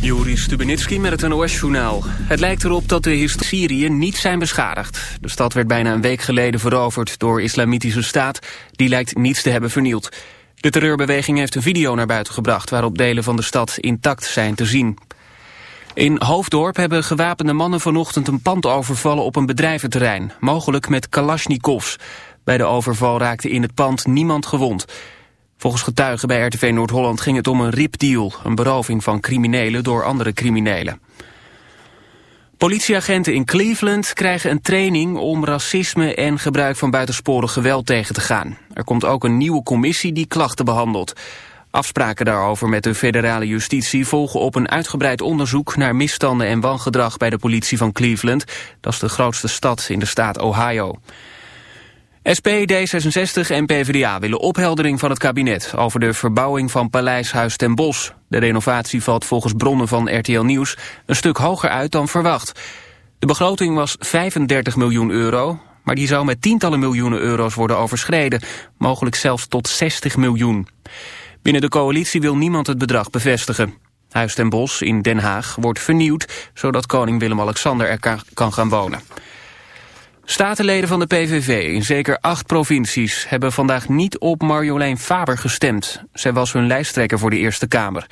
Juri Stubenitski met het NOS-journaal. Het lijkt erop dat de Syrië niet zijn beschadigd. De stad werd bijna een week geleden veroverd door islamitische staat. Die lijkt niets te hebben vernield. De terreurbeweging heeft een video naar buiten gebracht... waarop delen van de stad intact zijn te zien. In Hoofddorp hebben gewapende mannen vanochtend een pand overvallen op een bedrijventerrein. Mogelijk met kalasjnikovs. Bij de overval raakte in het pand niemand gewond. Volgens getuigen bij RTV Noord-Holland ging het om een ripdeal, een beroving van criminelen door andere criminelen. Politieagenten in Cleveland krijgen een training om racisme en gebruik van buitensporig geweld tegen te gaan. Er komt ook een nieuwe commissie die klachten behandelt. Afspraken daarover met de federale justitie volgen op een uitgebreid onderzoek naar misstanden en wangedrag bij de politie van Cleveland. Dat is de grootste stad in de staat Ohio. SP, D66 en PvdA willen opheldering van het kabinet over de verbouwing van Paleishuis ten Bosch. De renovatie valt volgens bronnen van RTL Nieuws een stuk hoger uit dan verwacht. De begroting was 35 miljoen euro, maar die zou met tientallen miljoenen euro's worden overschreden. Mogelijk zelfs tot 60 miljoen. Binnen de coalitie wil niemand het bedrag bevestigen. Huis ten Bosch in Den Haag wordt vernieuwd, zodat koning Willem-Alexander er kan gaan wonen. Statenleden van de PVV in zeker acht provincies hebben vandaag niet op Marjolein Faber gestemd. Zij was hun lijsttrekker voor de Eerste Kamer.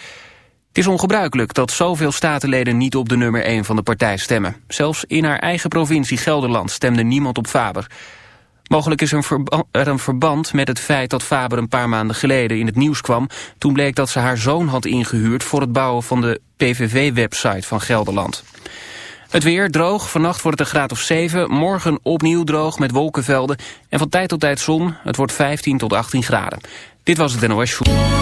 Het is ongebruikelijk dat zoveel statenleden niet op de nummer 1 van de partij stemmen. Zelfs in haar eigen provincie Gelderland stemde niemand op Faber. Mogelijk is er een verband met het feit dat Faber een paar maanden geleden in het nieuws kwam. Toen bleek dat ze haar zoon had ingehuurd voor het bouwen van de PVV-website van Gelderland. Het weer droog, vannacht wordt het een graad of 7. Morgen opnieuw droog met wolkenvelden. En van tijd tot tijd zon. Het wordt 15 tot 18 graden. Dit was het NOS Show.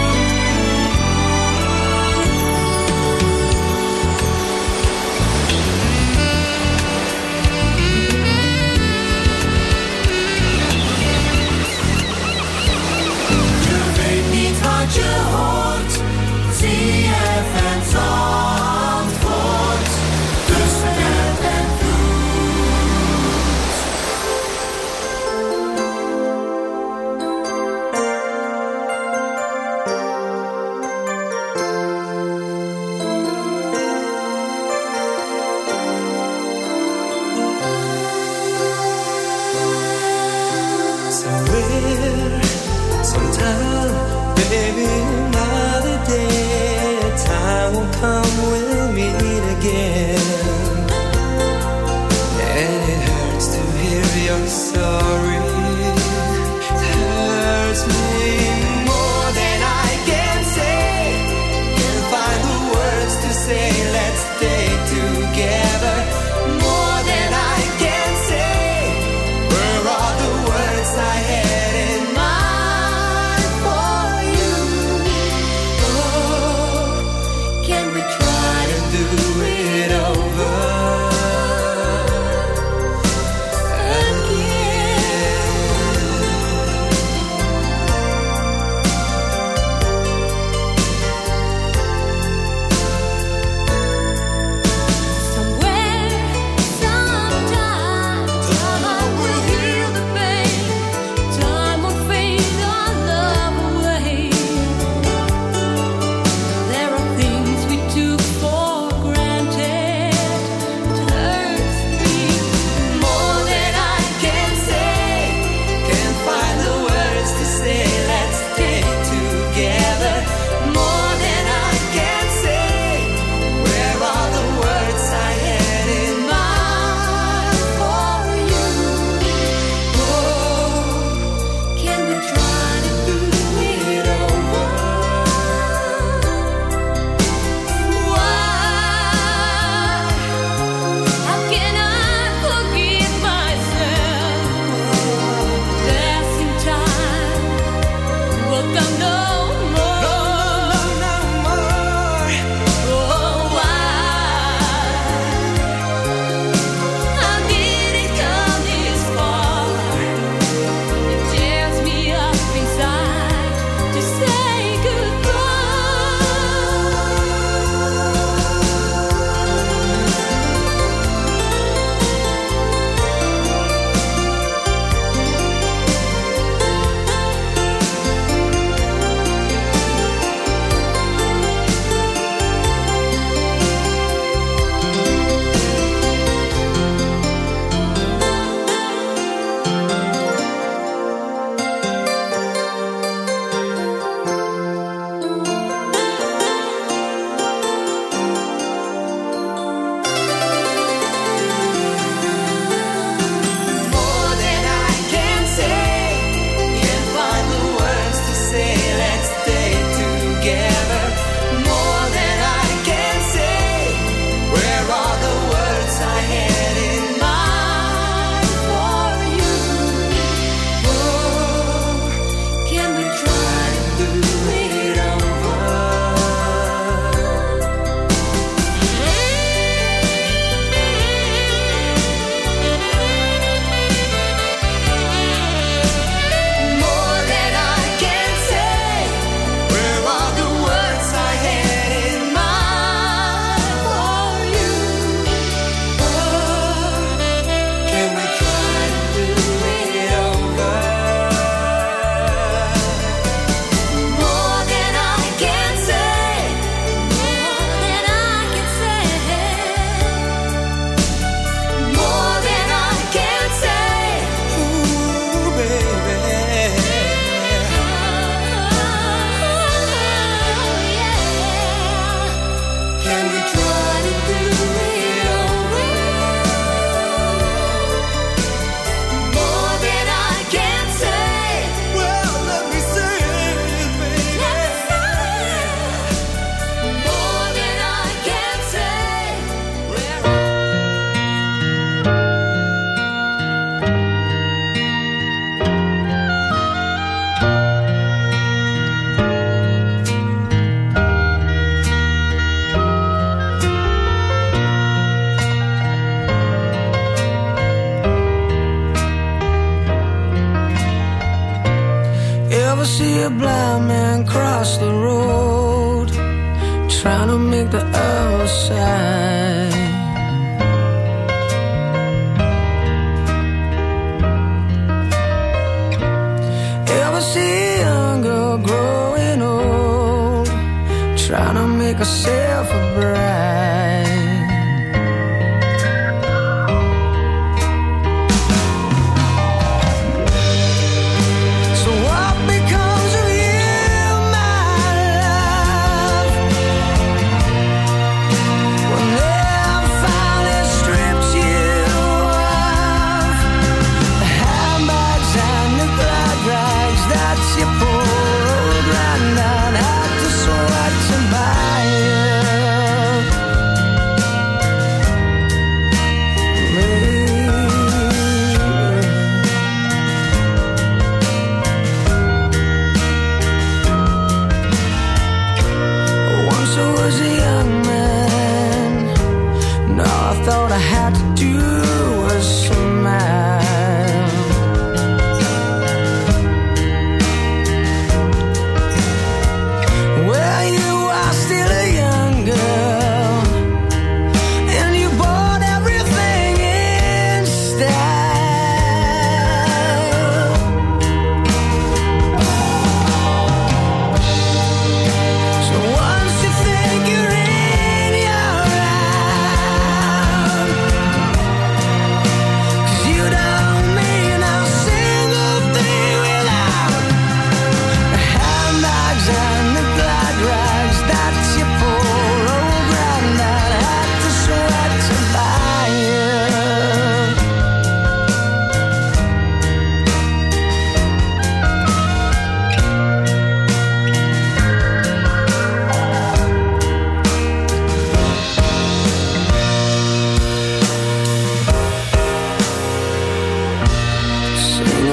for breath.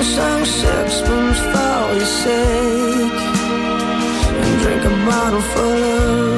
sing-song sixpence for your sake And drink a bottle full of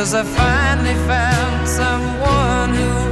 Cause I finally found someone who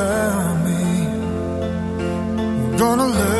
around me. I'm gonna learn.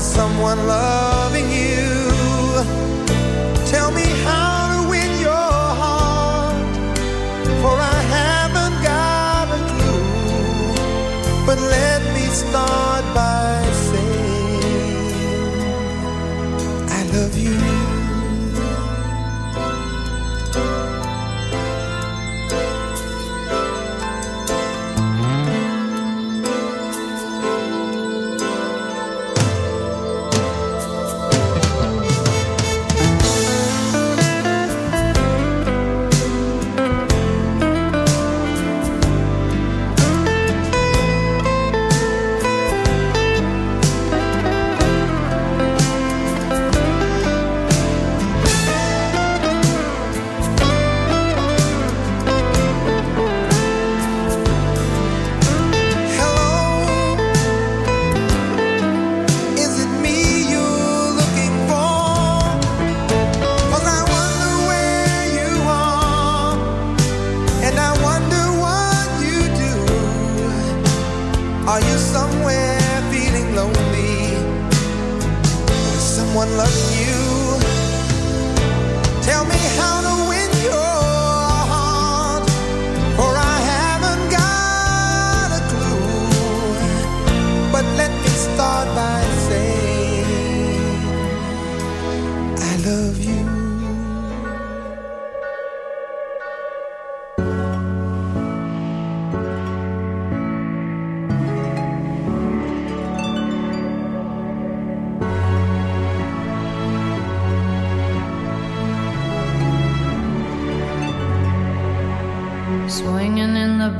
someone love.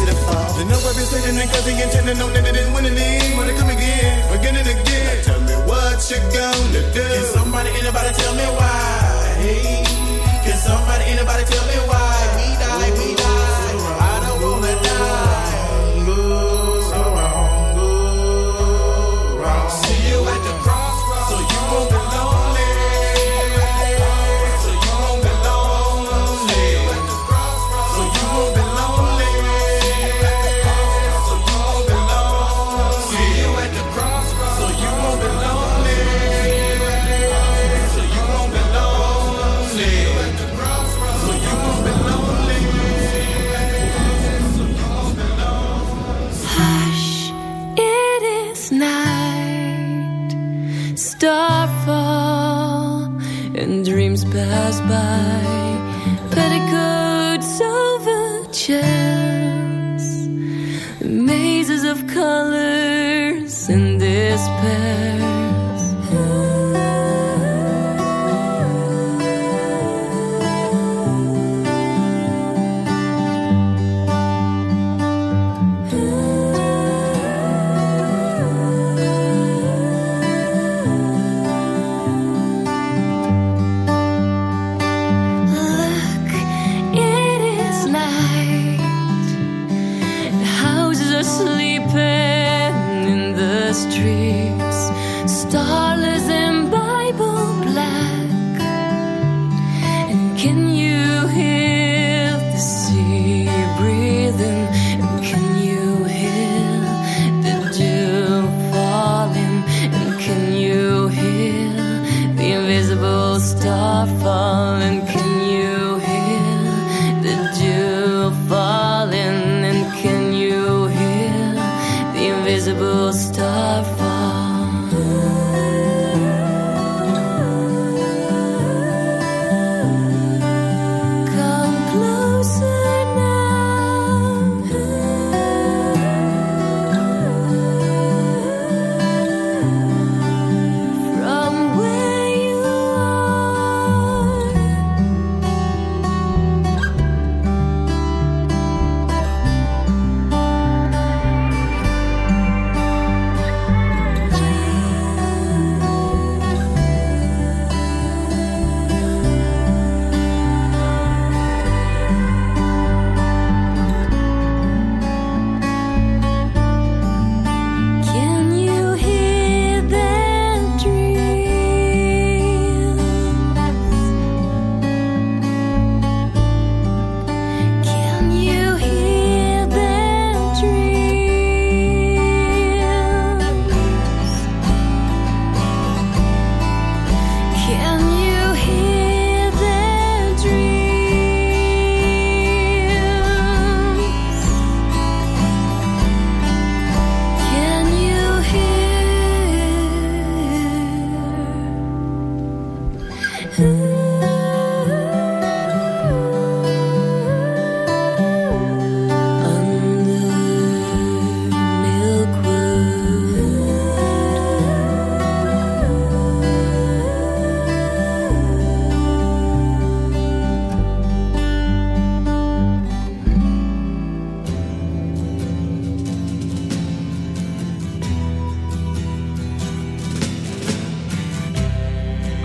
to the fall. I've been sitting in cause he intended know that it is winning league. Wanna come again, again and again. Now tell me what you gonna do. Can somebody, anybody tell me why? Hey, can somebody, anybody tell me why? star falling.